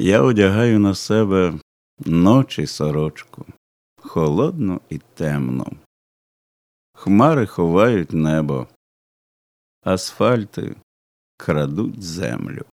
Я одягаю на себе ночі сорочку, холодно і темну. Хмари ховають небо, асфальти крадуть землю.